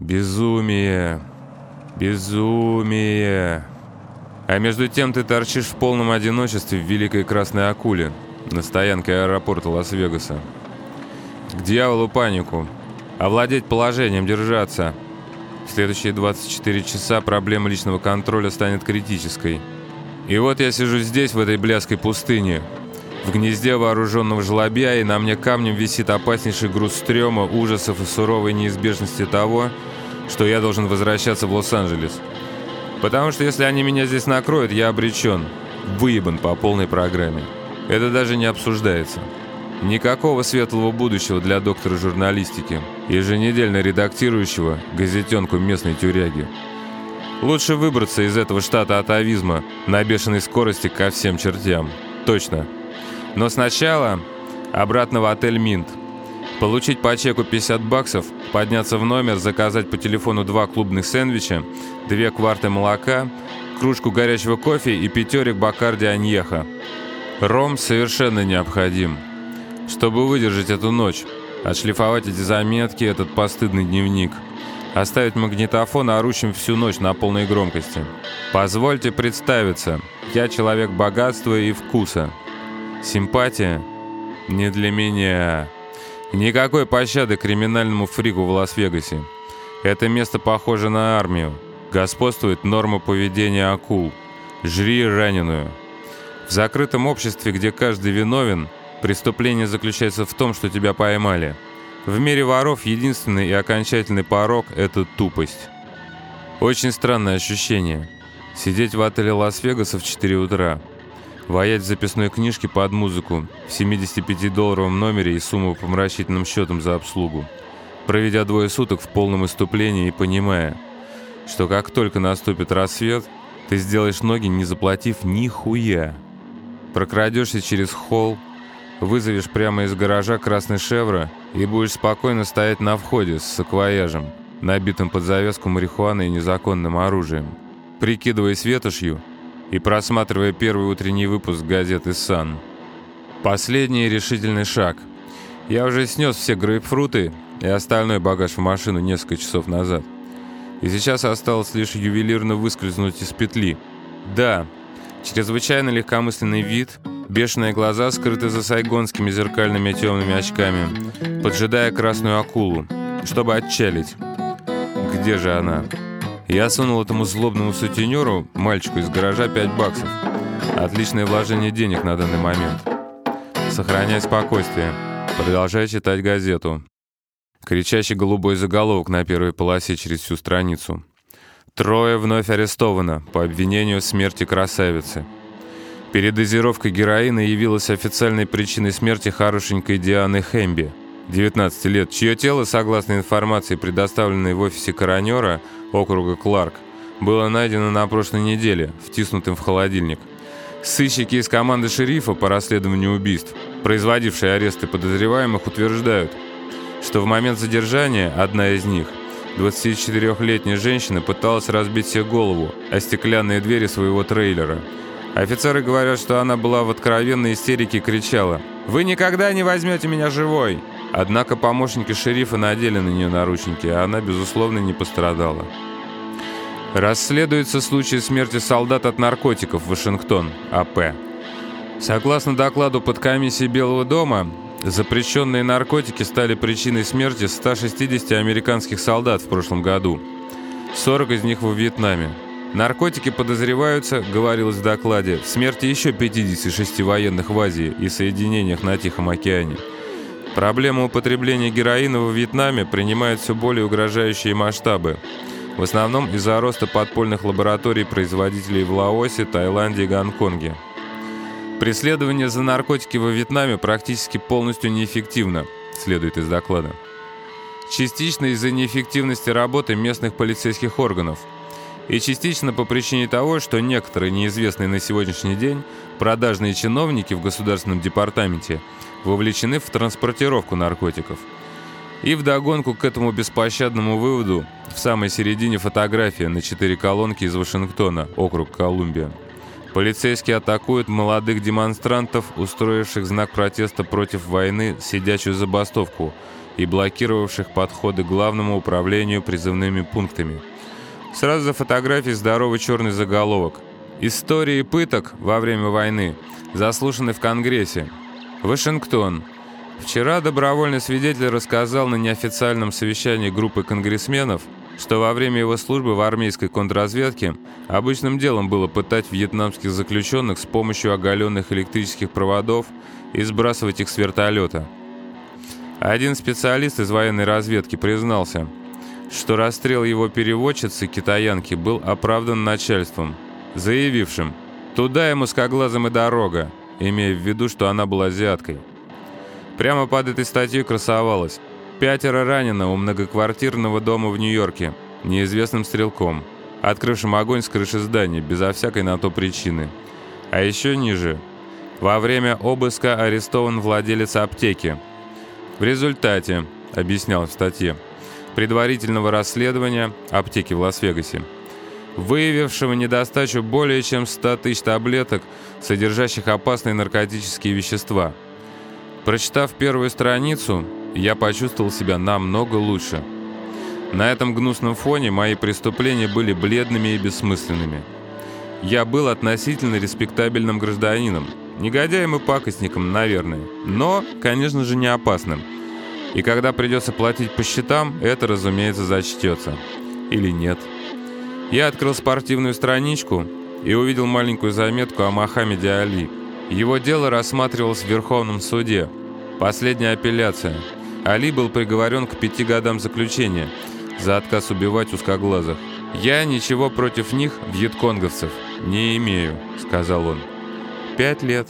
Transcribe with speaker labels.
Speaker 1: Безумие. Безумие. А между тем ты торчишь в полном одиночестве в Великой Красной Акуле на стоянке аэропорта Лас-Вегаса. К дьяволу панику. Овладеть положением, держаться. В следующие 24 часа проблема личного контроля станет критической. И вот я сижу здесь, в этой бляской пустыне, в гнезде вооруженного жлобя, и на мне камнем висит опаснейший груз стрёма, ужасов и суровой неизбежности того, что я должен возвращаться в Лос-Анджелес. Потому что если они меня здесь накроют, я обречен, выебан по полной программе. Это даже не обсуждается. Никакого светлого будущего для доктора журналистики, еженедельно редактирующего газетенку местной тюряги. Лучше выбраться из этого штата атовизма на бешеной скорости ко всем чертям. Точно. Но сначала обратно в отель «Минт». Получить по чеку 50 баксов, подняться в номер, заказать по телефону два клубных сэндвича, две кварты молока, кружку горячего кофе и пятерик Бакарди Аньеха. Ром совершенно необходим, чтобы выдержать эту ночь, отшлифовать эти заметки, этот постыдный дневник, оставить магнитофон орущим всю ночь на полной громкости. Позвольте представиться, я человек богатства и вкуса. Симпатия не для меня. Никакой пощады криминальному фрику в Лас-Вегасе. Это место похоже на армию. Господствует норма поведения акул. Жри раненую. В закрытом обществе, где каждый виновен, преступление заключается в том, что тебя поймали. В мире воров единственный и окончательный порог – это тупость. Очень странное ощущение. Сидеть в отеле Лас-Вегаса в 4 утра – Воять в записной книжке под музыку в 75-долларовом номере и сумму по помрачительным счетам за обслугу. Проведя двое суток в полном иступлении и понимая, что как только наступит рассвет, ты сделаешь ноги, не заплатив ни хуя. Прокрадешься через холл, вызовешь прямо из гаража красный «Шевро» и будешь спокойно стоять на входе с саквояжем, набитым под завязку марихуаной и незаконным оружием. Прикидываясь ветошью, и просматривая первый утренний выпуск газеты «Сан». Последний решительный шаг. Я уже снес все грейпфруты и остальной багаж в машину несколько часов назад. И сейчас осталось лишь ювелирно выскользнуть из петли. Да, чрезвычайно легкомысленный вид, бешеные глаза скрыты за сайгонскими зеркальными темными очками, поджидая красную акулу, чтобы отчалить. Где же она? Я сунул этому злобному сутенеру, мальчику из гаража, 5 баксов. Отличное вложение денег на данный момент. Сохраняй спокойствие. Продолжай читать газету. Кричащий голубой заголовок на первой полосе через всю страницу. Трое вновь арестовано по обвинению в смерти красавицы. Передозировка героина явилась официальной причиной смерти хорошенькой Дианы Хэмби, 19 лет, чье тело, согласно информации, предоставленной в офисе коронера округа Кларк, было найдено на прошлой неделе, втиснутым в холодильник. Сыщики из команды шерифа по расследованию убийств, производившие аресты подозреваемых, утверждают, что в момент задержания одна из них, 24-летняя женщина, пыталась разбить себе голову о стеклянные двери своего трейлера. Офицеры говорят, что она была в откровенной истерике и кричала «Вы никогда не возьмете меня живой!» Однако помощники шерифа надели на нее наручники, а она, безусловно, не пострадала. Расследуется случай смерти солдат от наркотиков Вашингтон, АП. Согласно докладу подкомиссии Белого дома, запрещенные наркотики стали причиной смерти 160 американских солдат в прошлом году. 40 из них во Вьетнаме. Наркотики подозреваются, говорилось в докладе, в смерти еще 56 военных в Азии и соединениях на Тихом океане. Проблема употребления героина во Вьетнаме принимает все более угрожающие масштабы. В основном из-за роста подпольных лабораторий производителей в Лаосе, Таиланде и Гонконге. Преследование за наркотики во Вьетнаме практически полностью неэффективно, следует из доклада. Частично из-за неэффективности работы местных полицейских органов. И частично по причине того, что некоторые неизвестные на сегодняшний день продажные чиновники в Государственном департаменте – вовлечены в транспортировку наркотиков. И вдогонку к этому беспощадному выводу в самой середине фотография на четыре колонки из Вашингтона, округ Колумбия. Полицейские атакуют молодых демонстрантов, устроивших знак протеста против войны сидячую забастовку, и блокировавших подходы к главному управлению призывными пунктами. Сразу за фотографией здоровый черный заголовок. Истории пыток во время войны заслушаны в Конгрессе. Вашингтон. Вчера добровольный свидетель рассказал на неофициальном совещании группы конгрессменов, что во время его службы в армейской контрразведке обычным делом было пытать вьетнамских заключенных с помощью оголенных электрических проводов и сбрасывать их с вертолета. Один специалист из военной разведки признался, что расстрел его переводчицы, китаянки, был оправдан начальством, заявившим «Туда ему с коглазом и дорога», имея в виду, что она была азиаткой. Прямо под этой статьей красовалось «Пятеро ранено у многоквартирного дома в Нью-Йорке, неизвестным стрелком, открывшим огонь с крыши здания безо всякой на то причины». А еще ниже «Во время обыска арестован владелец аптеки». В результате, объяснял в статье, предварительного расследования аптеки в Лас-Вегасе, выявившего недостачу более чем 100 тысяч таблеток, содержащих опасные наркотические вещества. Прочитав первую страницу, я почувствовал себя намного лучше. На этом гнусном фоне мои преступления были бледными и бессмысленными. Я был относительно респектабельным гражданином, негодяем и пакостником, наверное, но, конечно же, не опасным. И когда придется платить по счетам, это, разумеется, зачтется. Или нет. Я открыл спортивную страничку и увидел маленькую заметку о Мохаммеде Али. Его дело рассматривалось в Верховном суде. Последняя апелляция. Али был приговорен к пяти годам заключения за отказ убивать узкоглазых. «Я ничего против них, вьетконговцев, не имею», — сказал он. «Пять лет».